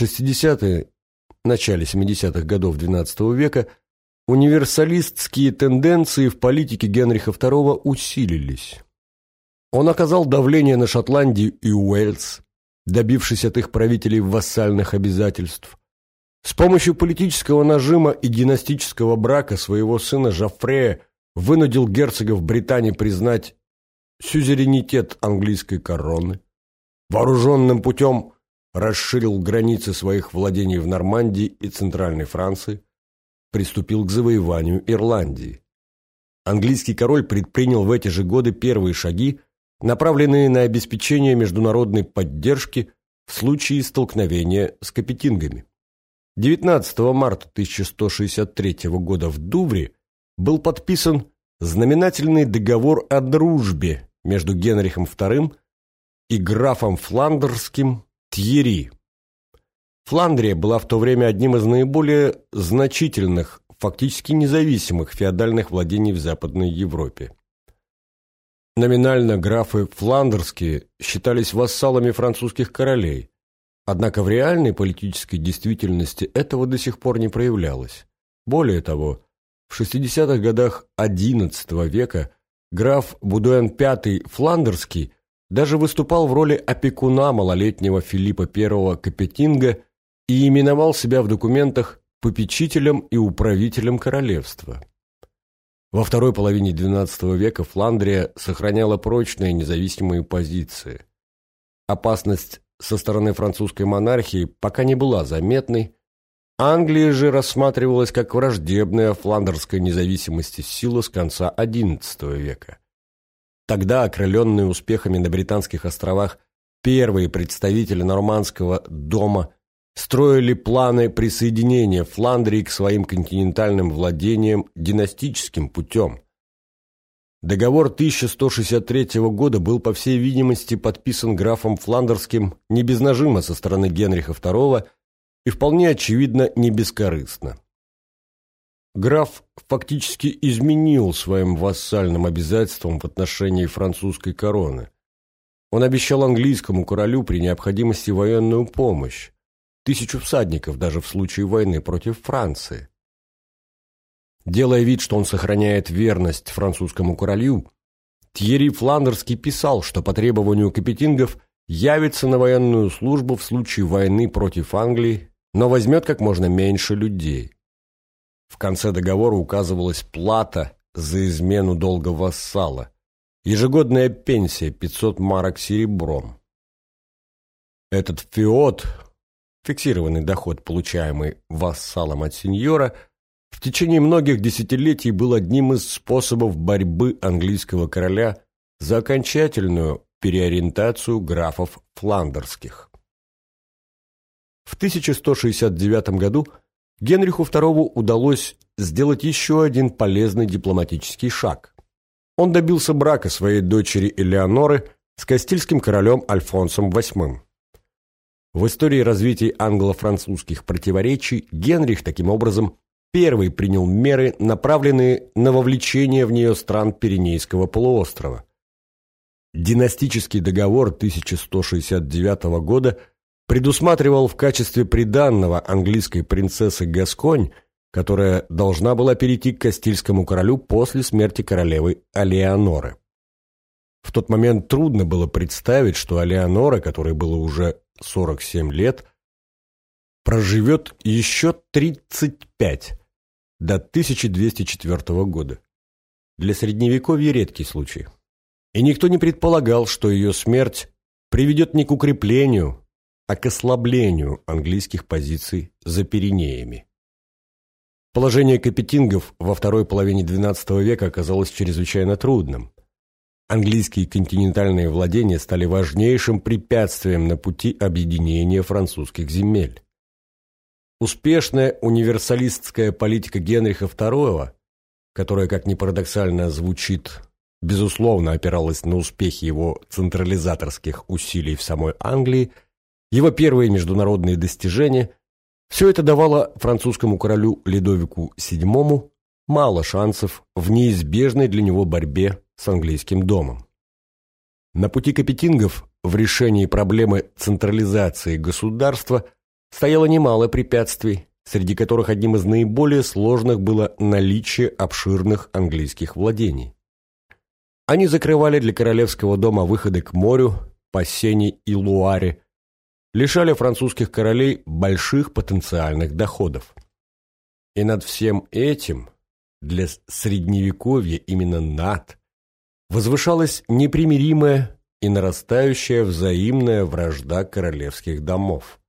В 60-е, начале 70-х годов XII века универсалистские тенденции в политике Генриха II усилились. Он оказал давление на Шотландию и Уэльс, добившись от их правителей вассальных обязательств. С помощью политического нажима и династического брака своего сына Жофрея вынудил герцогов Британии признать сюзеренитет английской короны. Вооруженным путем расширил границы своих владений в Нормандии и Центральной Франции, приступил к завоеванию Ирландии. Английский король предпринял в эти же годы первые шаги, направленные на обеспечение международной поддержки в случае столкновения с капетингами. 19 марта 1163 года в Дувре был подписан знаменательный договор о дружбе между Генрихом II и графом Фландерским Тьери. Фландрия была в то время одним из наиболее значительных, фактически независимых феодальных владений в Западной Европе. Номинально графы фландерские считались вассалами французских королей, однако в реальной политической действительности этого до сих пор не проявлялось. Более того, в 60-х годах XI века граф Будуэн V Фландерский даже выступал в роли опекуна малолетнего Филиппа I Капетинга и именовал себя в документах попечителем и управителем королевства. Во второй половине XII века Фландрия сохраняла прочные независимые позиции. Опасность со стороны французской монархии пока не была заметной, Англия же рассматривалась как враждебная фландерской независимости сила с конца XI века. Тогда, окрыленные успехами на Британских островах, первые представители нормандского дома строили планы присоединения Фландрии к своим континентальным владениям династическим путем. Договор 1163 года был, по всей видимости, подписан графом Фландерским не без нажима со стороны Генриха II и вполне очевидно не бескорыстно граф фактически изменил своим вассальным обязательствам в отношении французской короны. Он обещал английскому королю при необходимости военную помощь, тысячу всадников даже в случае войны против Франции. Делая вид, что он сохраняет верность французскому королю, Тьерри Фландерский писал, что по требованию капетингов явится на военную службу в случае войны против Англии, но возьмет как можно меньше людей. В конце договора указывалась плата за измену долга вассала. Ежегодная пенсия 500 марок серебром. Этот фиот, фиксированный доход, получаемый вассалом от сеньора, в течение многих десятилетий был одним из способов борьбы английского короля за окончательную переориентацию графов фландерских. В 1169 году Генриху II удалось сделать еще один полезный дипломатический шаг. Он добился брака своей дочери Элеоноры с Кастильским королем Альфонсом VIII. В истории развития англо-французских противоречий Генрих, таким образом, первый принял меры, направленные на вовлечение в нее стран Пиренейского полуострова. Династический договор 1169 года – предусматривал в качестве приданного английской принцессы Гасконь, которая должна была перейти к Кастильскому королю после смерти королевы Алеоноры. В тот момент трудно было представить, что Алеонора, которой было уже 47 лет, проживет еще 35 до 1204 года. Для Средневековья редкий случай. И никто не предполагал, что ее смерть приведет не к укреплению, а к ослаблению английских позиций за Пиренеями. Положение капетингов во второй половине XII века оказалось чрезвычайно трудным. Английские континентальные владения стали важнейшим препятствием на пути объединения французских земель. Успешная универсалистская политика Генриха II, которая, как ни парадоксально звучит, безусловно опиралась на успехи его централизаторских усилий в самой Англии – его первые международные достижения – все это давало французскому королю Ледовику VII мало шансов в неизбежной для него борьбе с английским домом. На пути капетингов в решении проблемы централизации государства стояло немало препятствий, среди которых одним из наиболее сложных было наличие обширных английских владений. Они закрывали для королевского дома выходы к морю, по Сене и Луаре, лишали французских королей больших потенциальных доходов. И над всем этим, для средневековья именно над, возвышалась непримиримая и нарастающая взаимная вражда королевских домов.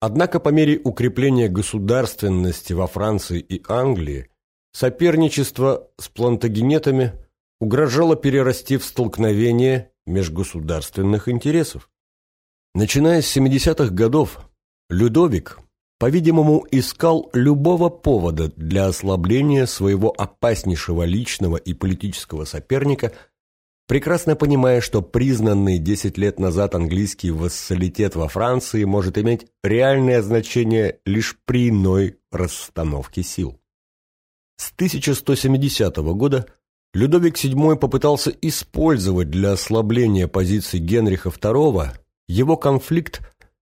Однако по мере укрепления государственности во Франции и Англии соперничество с плантагенетами угрожало перерасти в столкновение межгосударственных интересов. Начиная с 70-х годов, Людовик, по-видимому, искал любого повода для ослабления своего опаснейшего личного и политического соперника – прекрасно понимая, что признанный 10 лет назад английский вассалитет во Франции может иметь реальное значение лишь при иной расстановке сил. С 1170 года Людовик VII попытался использовать для ослабления позиций Генриха II его конфликт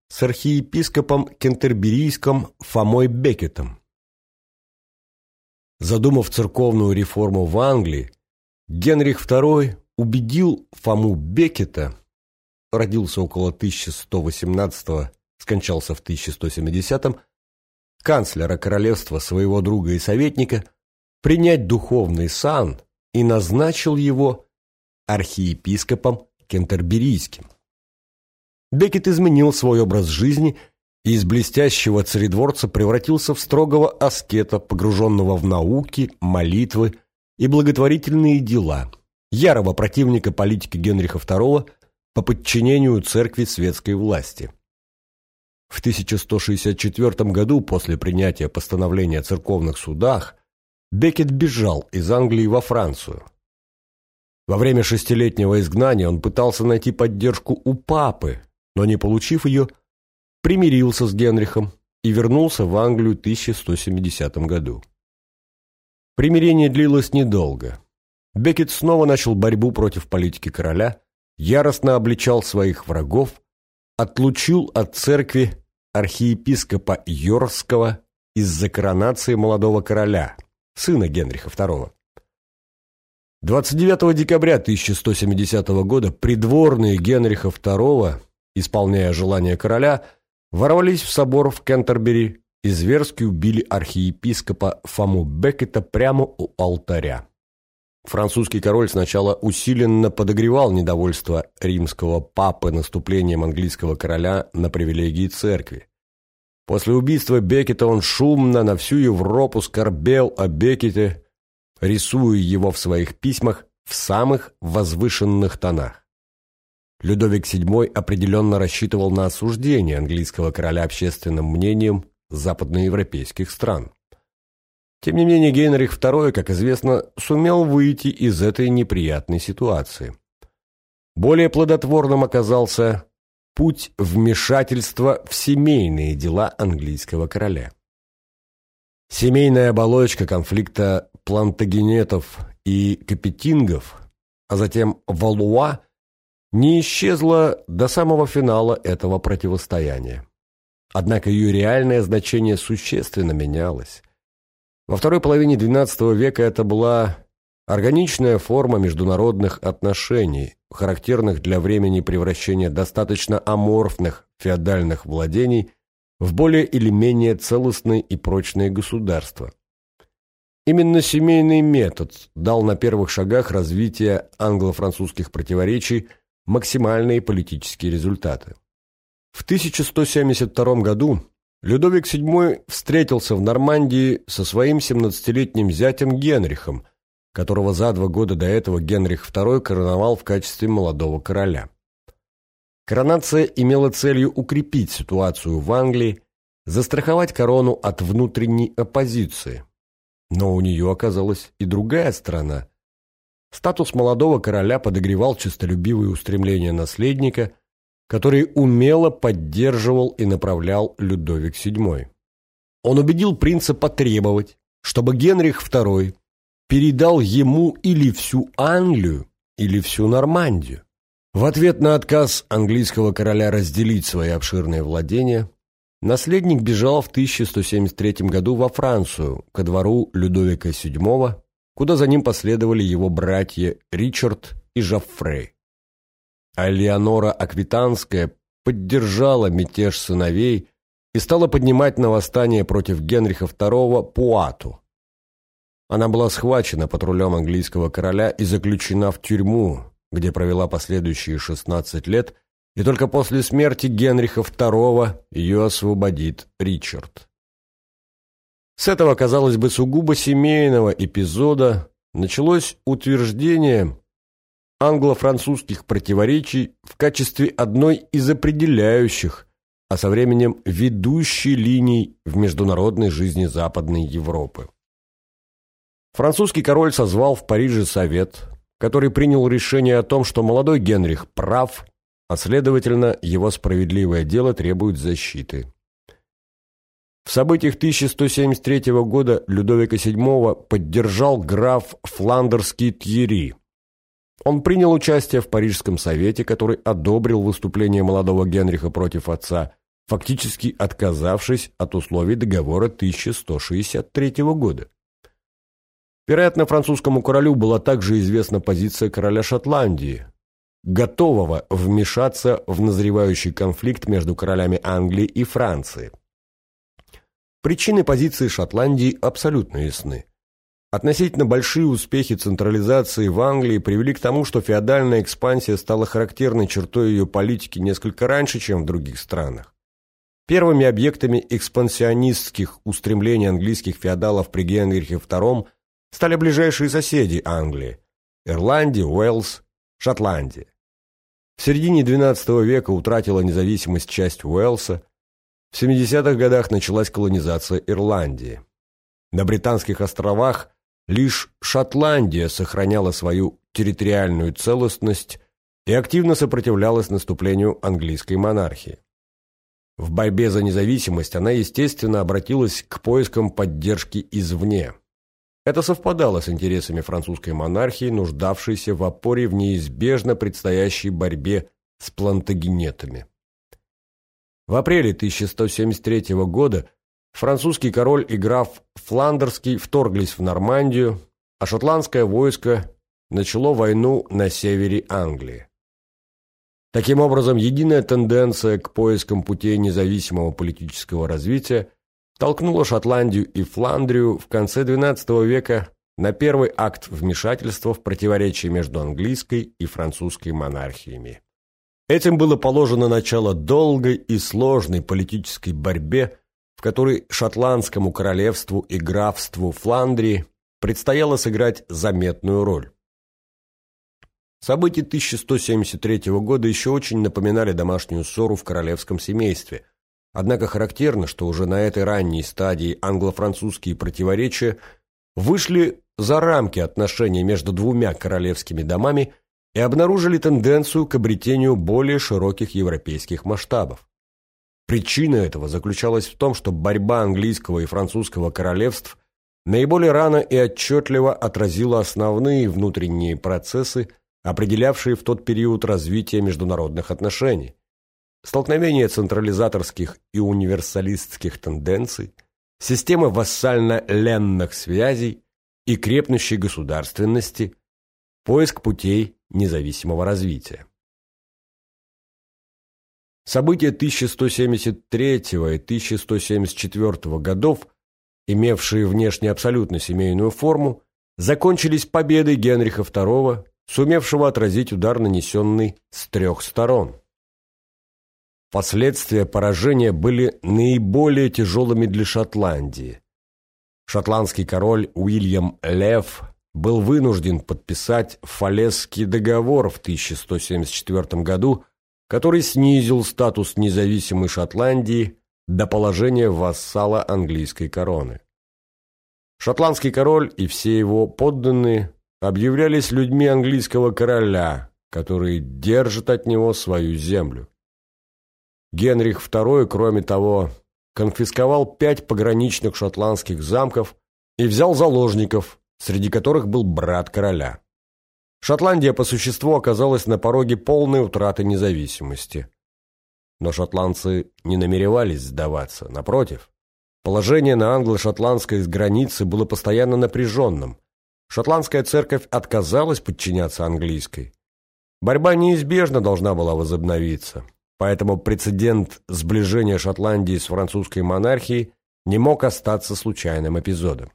с архиепископом кентерберийским Фомой Бекетом. Задумав церковную реформу в Англии, Генрих II убедил Фому Бекета, родился около 1118 скончался в 1170 канцлера королевства своего друга и советника, принять духовный сан и назначил его архиепископом кентерберийским. Бекет изменил свой образ жизни и из блестящего царедворца превратился в строгого аскета, погруженного в науки, молитвы и благотворительные дела, ярого противника политики Генриха II по подчинению церкви светской власти. В 1164 году, после принятия постановления о церковных судах, Бекет бежал из Англии во Францию. Во время шестилетнего изгнания он пытался найти поддержку у папы, но не получив ее, примирился с Генрихом и вернулся в Англию в 1170 году. Примирение длилось недолго. Бекет снова начал борьбу против политики короля, яростно обличал своих врагов, отлучил от церкви архиепископа Йорского из-за коронации молодого короля, сына Генриха II. 29 декабря 1170 года придворные Генриха II, исполняя желание короля, ворвались в собор в Кентербери и зверски убили архиепископа Фому Беккета прямо у алтаря. Французский король сначала усиленно подогревал недовольство римского папы наступлением английского короля на привилегии церкви. После убийства Бекета он шумно на всю Европу скорбел о Бекете, рисуя его в своих письмах в самых возвышенных тонах. Людовик VII определенно рассчитывал на осуждение английского короля общественным мнением западноевропейских стран. Тем не менее, Генрих II, как известно, сумел выйти из этой неприятной ситуации. Более плодотворным оказался путь вмешательства в семейные дела английского короля. Семейная оболочка конфликта плантагенетов и капетингов, а затем валуа, не исчезла до самого финала этого противостояния. Однако ее реальное значение существенно менялось. Во второй половине XII века это была органичная форма международных отношений, характерных для времени превращения достаточно аморфных феодальных владений в более или менее целостные и прочные государства. Именно семейный метод дал на первых шагах развития англо-французских противоречий максимальные политические результаты. В 1172 году Людовик VII встретился в Нормандии со своим 17-летним зятем Генрихом, которого за два года до этого Генрих II короновал в качестве молодого короля. Коронация имела целью укрепить ситуацию в Англии, застраховать корону от внутренней оппозиции. Но у нее оказалась и другая сторона. Статус молодого короля подогревал честолюбивые устремления наследника – который умело поддерживал и направлял Людовик VII. Он убедил принца потребовать, чтобы Генрих II передал ему или всю Англию, или всю Нормандию. В ответ на отказ английского короля разделить свои обширные владения, наследник бежал в 1173 году во Францию, ко двору Людовика VII, куда за ним последовали его братья Ричард и Жаффрей. А Леонора Аквитанская поддержала мятеж сыновей и стала поднимать на восстание против Генриха II Пуату. Она была схвачена патрулем английского короля и заключена в тюрьму, где провела последующие 16 лет, и только после смерти Генриха II ее освободит Ричард. С этого, казалось бы, сугубо семейного эпизода началось утверждение англо-французских противоречий в качестве одной из определяющих, а со временем ведущей линий в международной жизни Западной Европы. Французский король созвал в Париже совет, который принял решение о том, что молодой Генрих прав, а следовательно, его справедливое дело требует защиты. В событиях 1173 года Людовика VII поддержал граф Фландерский Тьерри. Он принял участие в Парижском совете, который одобрил выступление молодого Генриха против отца, фактически отказавшись от условий договора 1163 года. Вероятно, французскому королю была также известна позиция короля Шотландии, готового вмешаться в назревающий конфликт между королями Англии и Франции. Причины позиции Шотландии абсолютно ясны. Относительно большие успехи централизации в Англии привели к тому, что феодальная экспансия стала характерной чертой ее политики несколько раньше, чем в других странах. Первыми объектами экспансионистских устремлений английских феодалов при Генрихе II – стали ближайшие соседи Англии – Ирландия, Уэльс, Шотландия. В середине XII века утратила независимость часть Уэльса, в 70-х годах началась колонизация Ирландии. На Британских островах лишь Шотландия сохраняла свою территориальную целостность и активно сопротивлялась наступлению английской монархии. В борьбе за независимость она, естественно, обратилась к поискам поддержки извне – это совпадало с интересами французской монархии, нуждавшейся в опоре в неизбежно предстоящей борьбе с плантагенетами. В апреле 1173 года французский король и граф Фландерский вторглись в Нормандию, а шотландское войско начало войну на севере Англии. Таким образом, единая тенденция к поискам путей независимого политического развития толкнула Шотландию и Фландрию в конце XII века на первый акт вмешательства в противоречие между английской и французской монархиями. Этим было положено начало долгой и сложной политической борьбе, в которой шотландскому королевству и графству Фландрии предстояло сыграть заметную роль. События 1173 года еще очень напоминали домашнюю ссору в королевском семействе – Однако характерно, что уже на этой ранней стадии англо-французские противоречия вышли за рамки отношений между двумя королевскими домами и обнаружили тенденцию к обретению более широких европейских масштабов. Причина этого заключалась в том, что борьба английского и французского королевств наиболее рано и отчетливо отразила основные внутренние процессы, определявшие в тот период развитие международных отношений столкновение централизаторских и универсалистских тенденций, системы вассально-ленных связей и крепнущей государственности, поиск путей независимого развития. События 1173 и 1174 годов, имевшие внешне абсолютно семейную форму, закончились победой Генриха II, сумевшего отразить удар, нанесенный с трех сторон. Последствия поражения были наиболее тяжелыми для Шотландии. Шотландский король Уильям Лев был вынужден подписать Фалесский договор в 1174 году, который снизил статус независимой Шотландии до положения вассала английской короны. Шотландский король и все его подданные объявлялись людьми английского короля, которые держат от него свою землю. Генрих II, кроме того, конфисковал пять пограничных шотландских замков и взял заложников, среди которых был брат короля. Шотландия по существу оказалась на пороге полной утраты независимости. Но шотландцы не намеревались сдаваться, напротив. Положение на англо-шотландской границе было постоянно напряженным. Шотландская церковь отказалась подчиняться английской. Борьба неизбежно должна была возобновиться, поэтому прецедент сближения Шотландии с французской монархией не мог остаться случайным эпизодом.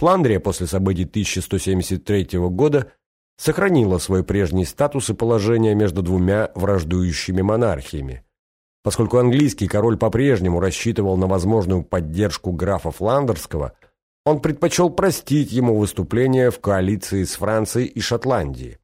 Фландрия после событий 1173 года сохранила свой прежний статус и положение между двумя враждующими монархиями. Поскольку английский король по-прежнему рассчитывал на возможную поддержку графа Фландерского, он предпочел простить ему выступление в коалиции с Францией и Шотландией.